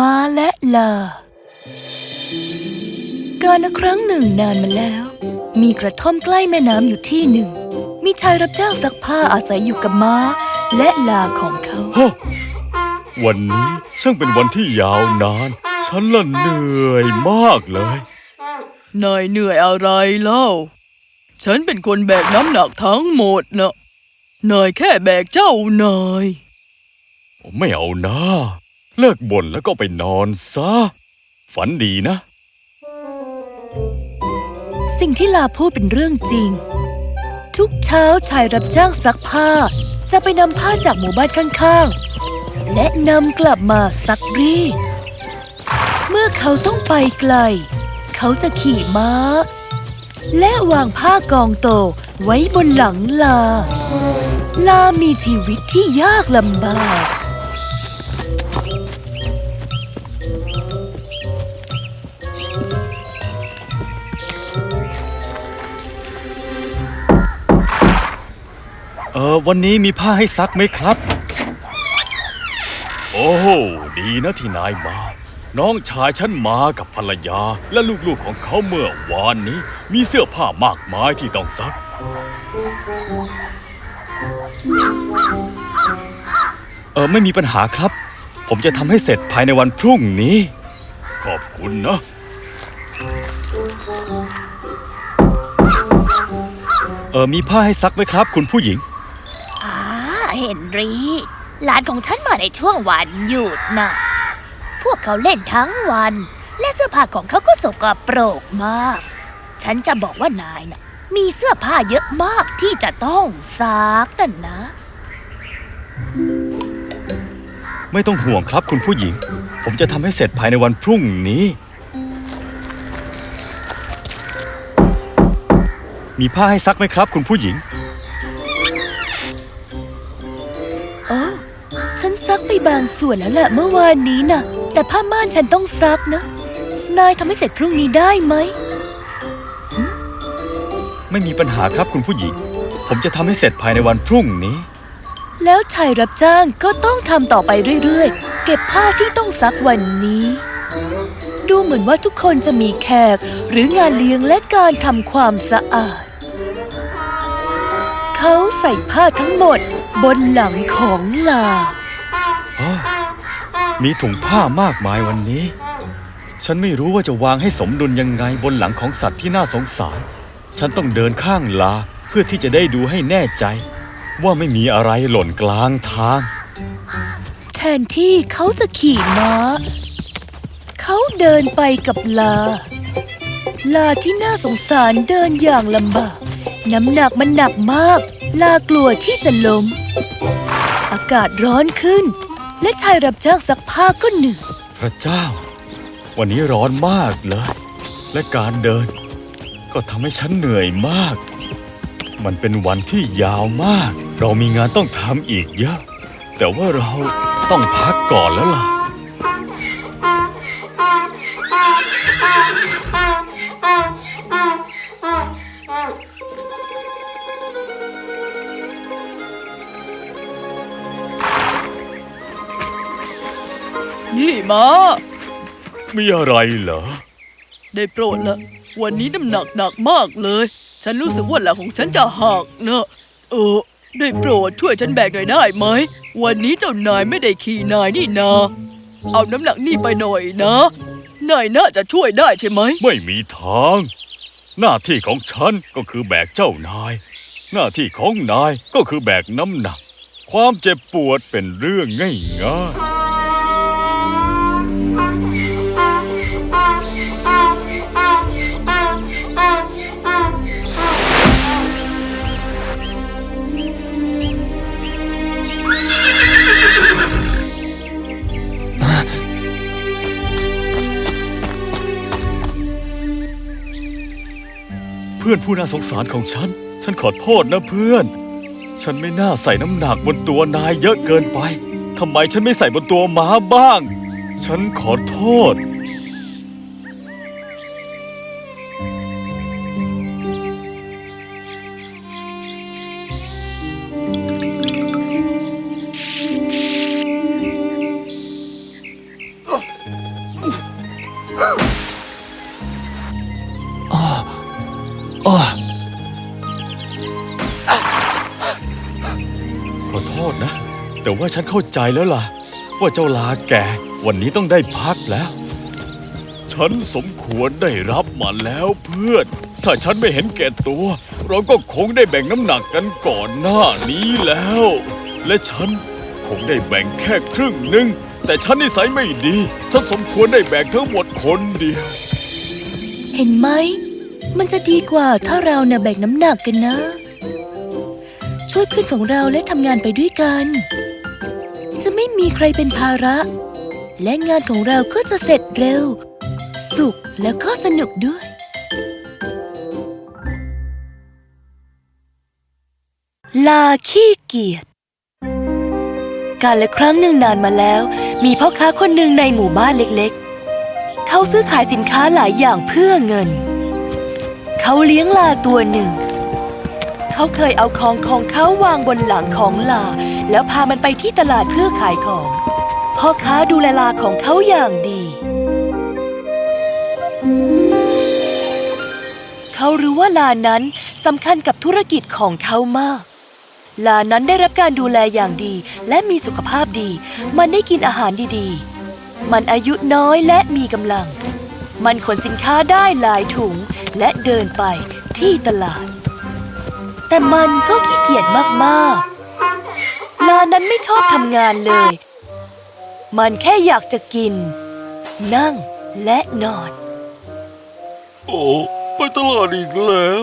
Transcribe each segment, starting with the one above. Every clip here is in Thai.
ม้าและลา การละครั้งหนึ่งนานมาแล้ว มีกระท่อมใกล้แม่น้ำอยู่ที่หนึ่ง มีชายรับจ้างซักผ้าอาศัยอยู่กับม้าและลาของเขาฮะวันนี้ช่างเป็นวันที่ยาวนาน ฉันละเหนื่อยมากเลยนายเหนื่อยอะไรเล่า ฉันเป็นคนแบกน้ำหนักทั้งหมดนะนายแค่แบกเจ้านาย ไม่เอานะ เลิกบ่นแล้วก็ไปนอนซะ ฝันดีนะ สิ่งที่ลาพูดเป็นเรื่องจริง ทุกเช้าชายรับจ้างซักผ้า จะไปนำผ้าจากหมู่บ้านข้างๆ และนำกลับมาซักรีดเมื่อเขาต้องไปไกล เขาจะขี่ม้า และวางผ้ากองโตไว้บนหลังลา ลามีชีวิตที่ยากลำบาก ออวันนี้มีผ้าให้ซักไหมครับ โอ้โหดีนะที่นายมา น้องชายฉันมากับภรรยา และลูกๆของเขาเมื่อวานนี้ มีเสื้อผ้ามากมายที่ต้องซัก เออไม่มีปัญหาครับ ผมจะทำให้เสร็จภายในวันพรุ่งนี้ ขอบคุณนะเออมีผ้าให้ซักไหมครับ คุณผู้หญิง เฮนรี่ หลานของฉันมาในช่วงวันหยุดนะ พวกเขาเล่นทั้งวัน และเสื้อผ้าของเขาก็สกปรกมาก ฉันจะบอกว่านายนะ่ะ มีเสื้อผ้าเยอะมากที่จะต้องซักนั่นนะ ไม่ต้องห่วงครับคุณผู้หญิง ผมจะทำให้เสร็จภายในวันพรุ่งนี้ มีผ้าให้ซักไหมครับ คุณผู้หญิง ไปบางส่วนแล้วแหละเมื่อวานนี้นะแต่ผ้าม่านฉันต้องซักนะ นายทำให้เสร็จพรุ่งนี้ได้ไหม ไม่มีปัญหาครับคุณผู้หญิง ผมจะทำให้เสร็จภายในวันพรุ่งนี้ แล้วชายรับจ้างก็ต้องทำต่อไปเรื่อยๆ เก็บผ้าที่ต้องซักวันนี้ ดูเหมือนว่าทุกคนจะมีแขก หรืองานเลี้ยงและการทำความสะอาด เขาใส่ผ้าทั้งหมด บนหลังของลาอ้อ มีถุงผ้ามากมายวันนี้ ฉันไม่รู้ว่าจะวางให้สมดุลยังไงบนหลังของสัตว์ที่น่าสงสาร ฉันต้องเดินข้างลาเพื่อที่จะได้ดูให้แน่ใจ ว่าไม่มีอะไรหล่นกลางทาง แทนที่เขาจะขี่ม้า เขาเดินไปกับลา ลาที่น่าสงสารเดินอย่างลำบาก น้ำหนักมันหนักมาก ลากลัวที่จะล้ม อากาศร้อนขึ้น และชายรับจ้างซักผ้าก็เหนื่อยพระเจ้า วันนี้ร้อนมากเลย และการเดิน ก็ทำให้ฉันเหนื่อยมาก มันเป็นวันที่ยาวมาก เรามีงานต้องทำอีกเยอะ แต่ว่าเราต้องพักก่อนแล้วล่ะ มามีอะไรเหรอ ได้โปรดละ วันนี้น้ำหนักหนักมากเลย ฉันรู้สึกว่าหลังของฉันจะหักนะเออ ได้โปรดช่วยฉันแบกหน่อยได้ไหม วันนี้เจ้านายไม่ได้ขี่นายนี่นา เอาน้ำหนักนี่ไปหน่อยนะนายน่าจะช่วยได้ใช่ไหม ไม่มีทาง หน้าที่ของฉันก็คือแบกเจ้านาย หน้าที่ของนายก็คือแบกน้ำหนัก ความเจ็บปวดเป็นเรื่องง่ายๆ พื่อนผู้น่าสงสารของฉัน ฉันขอโทษนะเพื่อน ฉันไม่น่าใส่น้ำหนักบนตัวนายเยอะเกินไปทำไมฉันไม่ใส่บนตัวม้าบ้าง ฉันขอโทษ แต่ว่าฉันเข้าใจแล้วล่ะ ว่าเจ้าลาแกวันนี้ต้องได้พักแล้ว ฉันสมควรได้รับมันแล้วเพื่อน ถ้าฉันไม่เห็นแก่ตัว เราก็คงได้แบ่งน้ำหนักกันก่อนหน้านี้แล้ว และฉันคงได้แบ่งแค่ครึ่งหนึ่งแต่ฉันนิสัยไม่ดี ฉันสมควรได้แบ่งทั้งหมดคนเดียว เห็นไหม มันจะดีกว่าถ้าเราเน่ะแบ่งน้ำหนักกันนะ ช่วยเพื่อนของเราและทำงานไปด้วยกัน จะไม่มีใครเป็นภาระ และงานของเราก็จะเสร็จเร็ว สุขแล้วก็สนุกด้วยลาขี้เกียจการละครั้งหนึ่งนานมาแล้ว มีพ่อค้าคนหนึ่งในหมู่บ้านเล็กๆ เขาซื้อขายสินค้าหลายอย่างเพื่อเงิน เขาเลี้ยงลาตัวหนึ่ง เขาเคยเอาของของเขาวางบนหลังของลา แล้วพามันไปที่ตลาดเพื่อขายของ พ่อค้าดูแลลาของเขาอย่างดี เขารู้ว่าลานั้นสำคัญกับธุรกิจของเขามาก ลานั้นได้รับการดูแลอย่างดีและมีสุขภาพดี มันได้กินอาหารดีๆ มันอายุน้อยและมีกำลัง มันขนสินค้าได้หลายถุงและเดินไปที่ตลาด แต่มันก็ขี้เกียจมากๆ ลานั้นไม่ชอบทำงานเลย มันแค่อยากจะกิน นั่งและนอน โอ้ไปตลาดอีกแล้ว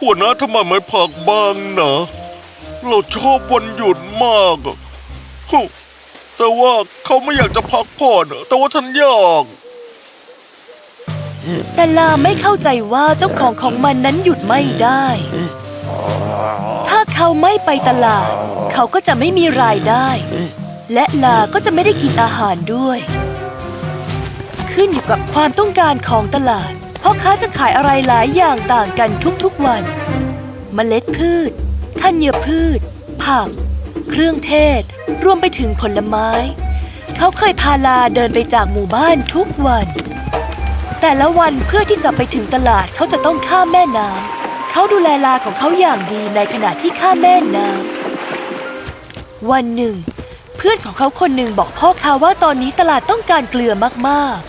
หัวหน้าทำไมไม่พักบ้างนะ เราชอบวันหยุดมากอะฮึแต่ว่าเขาไม่อยากจะพักผ่อนอะแต่ว่าฉันอยากแต่ลาไม่เข้าใจว่าเจ้าของของมันนั้นหยุดไม่ได้ ถ้าเขาไม่ไปตลาด เขาก็จะไม่มีรายได้ และลาก็จะไม่ได้กินอาหารด้วย ขึ้นอยู่กับความต้องการของตลาดพ่อค้าจะขายอะไรหลายอย่างต่างกันทุกๆวัน เมล็ดพืชธัญพืช ผัก เครื่องเทศ รวมไปถึงผลไม้ เขาเคยพาลาเดินไปจากหมู่บ้านทุกวัน แต่ละวันเพื่อที่จะไปถึงตลาดเขาจะต้องข้ามแม่น้ำ เขาดูแลลาของเขาอย่างดีในขณะที่ข้ามแม่น้ำวันหนึ่ง เพื่อนของเขาคนหนึ่งบอกพ่อค้าว่าตอนนี้ตลาดต้องการเกลือมาก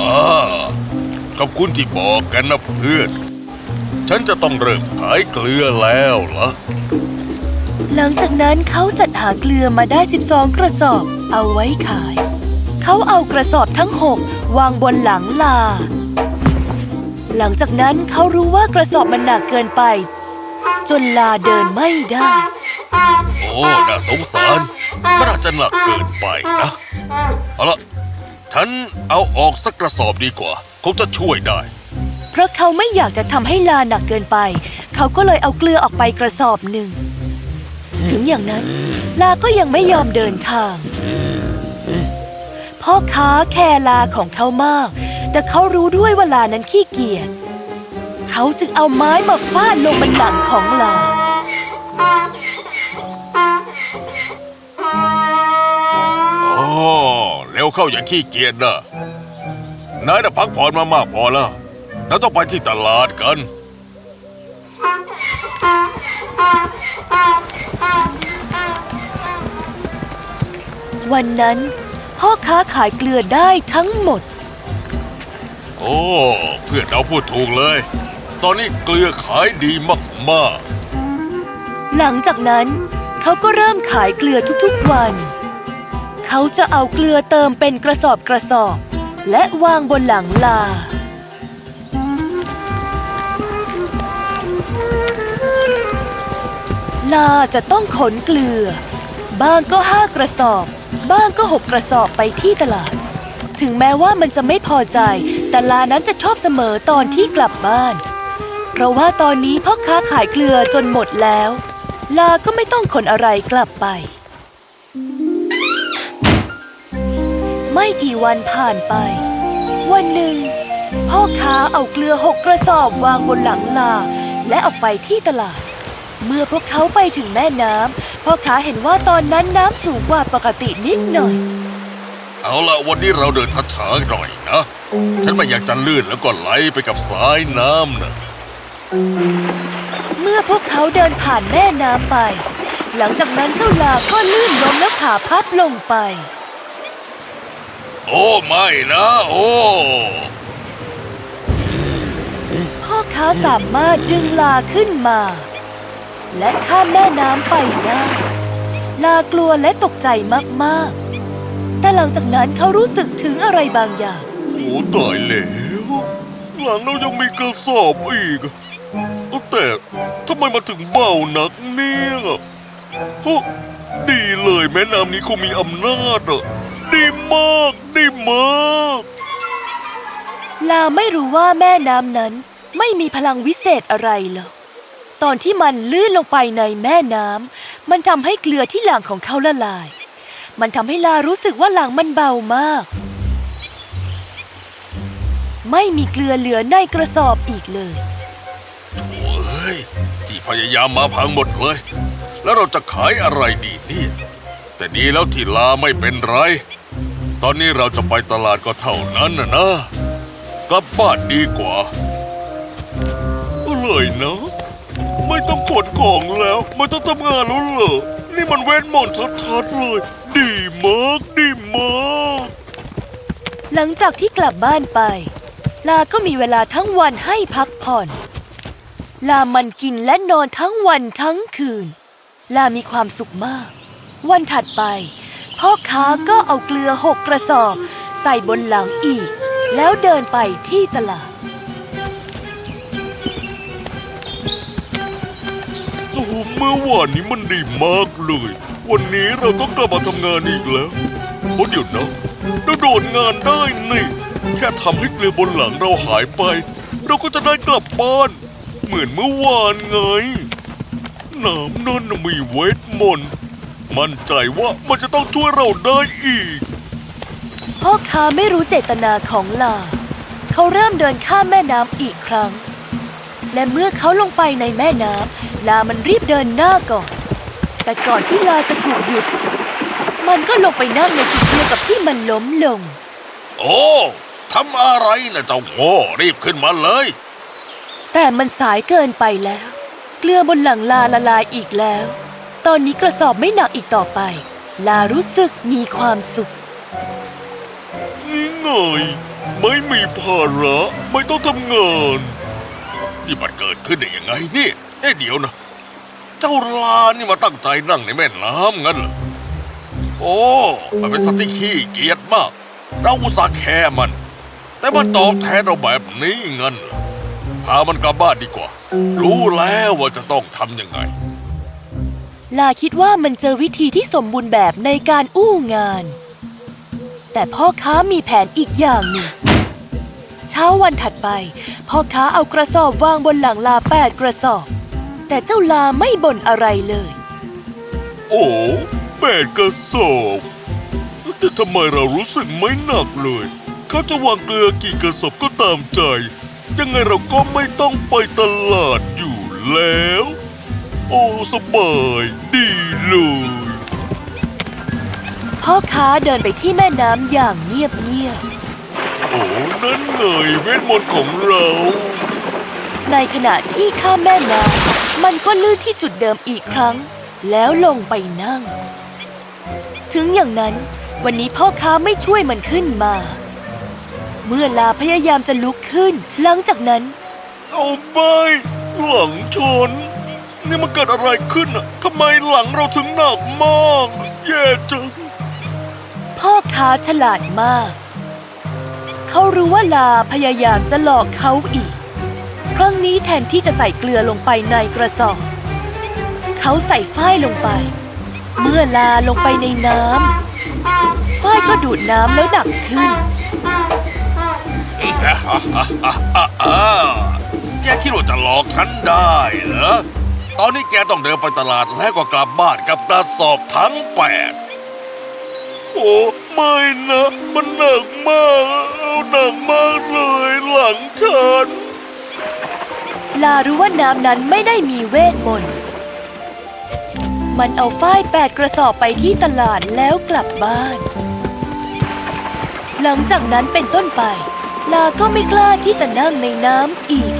อ่าขอบคุณที่บอกกันนะเพื่อน ฉันจะต้องเริ่มขายเกลือแล้วล่ะๆหลังจากนั้นเขาจัดหาเกลือมาได้ 12 กระสอบ เอาไว้ขาย เขาเอากระสอบทั้งหกวางบนหลังลา หลังจากนั้นเขารู้ว่ากระสอบมันหนักเกินไป จนลาเดินไม่ได้ โอ้ น่าสงสารมันอาจจะหนักเกินไปนะ เอาละฉันเอาออกสักกระสอบดีกว่าคงจะช่วยได้ เพราะเขาไม่อยากจะทำให้ลาหนักเกินไป เขาก็เลยเอาเกลือออกไปกระสอบหนึ่ง ถึงอย่างนั้น ลาก็ยังไม่ยอมเดินทาง พ่อค้าแคร์ลาของเขามาก แต่เขารู้ด้วยว่าลานั้นขี้เกียจเขาจึงเอาไม้มาฟาดลงบนหลังของลา โอ้เร็วเข้าอย่างขี้เกียจนะนายน่ะพักผ่อนมามากพอแล้วแล้วต้องไปที่ตลาดกัน วันนั้นพ่อค้าขายเกลือได้ทั้งหมด โอ้เพื่อนเราพูดถูกเลย ตอนนี้เกลือขายดีมากๆ หลังจากนั้น เขาก็เริ่มขายเกลือทุกๆวัน เขาจะเอาเกลือเติมเป็นกระสอบกระสอบ และวางบนหลังลาลาจะต้องขนเกลือ บ้างก็ห้ากระสอบ บ้างก็หกกระสอบไปที่ตลาด ถึงแม้ว่ามันจะไม่พอใจ แต่ลานั้นจะชอบเสมอตอนที่กลับบ้าน เพราะว่าตอนนี้พ่อค้าขายเกลือจนหมดแล้ว ลาก็ไม่ต้องขนอะไรกลับไป ไม่กี่วันผ่านไป วันหนึ่ง พ่อค้าเอาเกลือหกกระสอบวางบนหลังลา และออกไปที่ตลาด เมื่อพวกเขาไปถึงแม่น้ำพ่อค้าเห็นว่าตอนนั้นน้ำสูงกว่าปกตินิดหน่อย เอาละวันนี้เราเดินช้าๆหน่อยนะ ฉันไม่อยากจะลื่นแล้วก็ไหลไปกับสายน้ำนะเมื่อพวกเขาเดินผ่านแม่น้ำไป หลังจากนั้นเจ้าลาก็ลื่นล้มแล้วขาพับลงไป โอ้ไม่นะ โอ้พ่อค้าสามารถดึงลาขึ้นมา และข้ามแม่น้ำไปได้ ลากลัวและตกใจมากๆ แต่หลังจากนั้นเขารู้สึกถึงอะไรบางอย่าง โอ้ตายแล้วหลังเรายังมีกระสอบอีกแต่ทำไมมาถึงเบานักเนี่ยโอ้ดีเลยแม่น้ำนี้คงมีอำนาจอะดีมากดีมากลาไม่รู้ว่าแม่น้ำนั้นไม่มีพลังวิเศษอะไรหรอกตอนที่มันลื่นลงไปในแม่น้ำมันทำให้เกลือที่หลังของเขาละลาย มันทำให้ลารู้สึกว่าหลังมันเบามาก ไม่มีเกลือเหลือในกระสอบอีกเลยโอ้ยที่พยายามมาพังหมดเลย แล้วเราจะขายอะไรดีเนี่ยแต่ดีแล้วที่ลาไม่เป็นไร ตอนนี้เราจะไปตลาดก็เท่านั้นนะนะกลับบ้านดีกว่าเลยนะ ไม่ต้องขนของแล้ว ไม่ต้องทำงานแล้วเหรอ นี่มันเวทมนต์ชัดๆเลย ดีมากดีมากหลังจากที่กลับบ้านไป ลาก็มีเวลาทั้งวันให้พักผ่อน ลามันกินและนอนทั้งวันทั้งคืน ลามีความสุขมาก วันถัดไป พ่อค้าก็เอาเกลือหกกระสอบ ใส่บนหลังอีก แล้วเดินไปที่ตลาด โอ้โหเมื่อวานนี้มันดีมากเลย วันนี้เราต้องกลับมาทำงานอีกแล้วโอ้เดี๋ยวนะเราโดดงานได้นี่ แค่ทำให้เกลือบนหลังเราหายไป เราก็จะได้กลับบ้าน เหมือนเมื่อวานไง น้ำนั่นมีเวทมนต์มั่นใจว่ามันจะต้องช่วยเราได้อีก พ่อค้าไม่รู้เจตนาของลา เขาเริ่มเดินข้ามแม่น้ำอีกครั้ง และเมื่อเขาลงไปในแม่น้ำลามันรีบเดินหน้าก่อน แต่ก่อนที่ลาจะถูกหยุด มันก็ลงไปนั่งในจุดเดียวกับที่มันล้มลง โอ้ทำอะไรนะเจ้าโง่รีบขึ้นมาเลย แต่มันสายเกินไปแล้ว เกลือบนหลังลาละลายอีกแล้ว ตอนนี้กระสอบไม่หนักอีกต่อไป ลารู้สึกมีความสุขนี่ไงไม่มีภาระ ไม่ต้องทำงาน นี่มันเกิดขึ้นได้ยังไงเนี่ยเอ๊ะเดี๋ยวนะ เจ้าลานี่มาตั้งใจนั่งในแม่น้ำงั้นเหรอ โอ้ มันเป็นสัตว์ที่ขี้เกียจมาก เราอุตส่าห์แค่มัน แต่มันตอบแทนเราแบบนี้งั้นเหรอพามันกลับบ้านดีกว่า รู้แล้วว่าจะต้องทำยังไง ลาคิดว่ามันเจอวิธีที่สมบูรณ์แบบในการอู้งาน แต่พ่อค้ามีแผนอีกอย่างหนึ่ง เช้าวันถัดไป พ่อค้าเอากระสอบวางบนหลังลาแปดกระสอบ แต่เจ้าลาไม่บ่นอะไรเลย โอ้แปดกระสอบแต่ทำไมเรารู้สึกไม่หนักเลย เขาจะวางเกลือกี่กระสอบก็ตามใจ ยังไงเราก็ไม่ต้องไปตลาดอยู่แล้ว โอ้สบายดีเลยพ่อค้าเดินไปที่แม่น้ำอย่างเงียบ โอ้นั่นไงเวทมนต์ของเราๆในขณะที่ข้ามแม่น้ำมันก็ลื่นที่จุดเดิมอีกครั้ง แล้วลงไปนั่ง ถึงอย่างนั้นวันนี้พ่อค้าไม่ช่วยมันขึ้นมา เมื่อลาพยายามจะลุกขึ้น หลังจากนั้น เอาไม่หลังชน นี่มันเกิดอะไรขึ้นอะทำไมหลังเราถึงหนักมาก แย่จัง พ่อค้าฉลาดมาก เขารู้ว่าลาพยายามจะหลอกเขาอีก ครั้งนี้แทนที่จะใส่เกลือลงไปในกระสอบ เขาใส่ฝ้ายลงไป เมื่อลาลงไปในน้ำฝ้ายก็ดูดน้ำแล้วหนักขึ้นแกคิดว่าจะหลอกฉันได้เหรอ ตอนนี้แกต้องเดินไปตลาดแล้วก็กลับบ้านกับกระสอบทั้งแปดโอ้ไม่นะ มันหนักมากากมากเลยหลังฉัน ลารู้ว่าน้ำนั้นไม่ได้มีเวทมนต์ มันเอาฝ้ายแปดกระสอบไปที่ตลาดแล้วกลับบ้าน หลังจากนั้นเป็นต้นไป ลาก็ไม่กล้าที่จะนั่งในน้ำอีก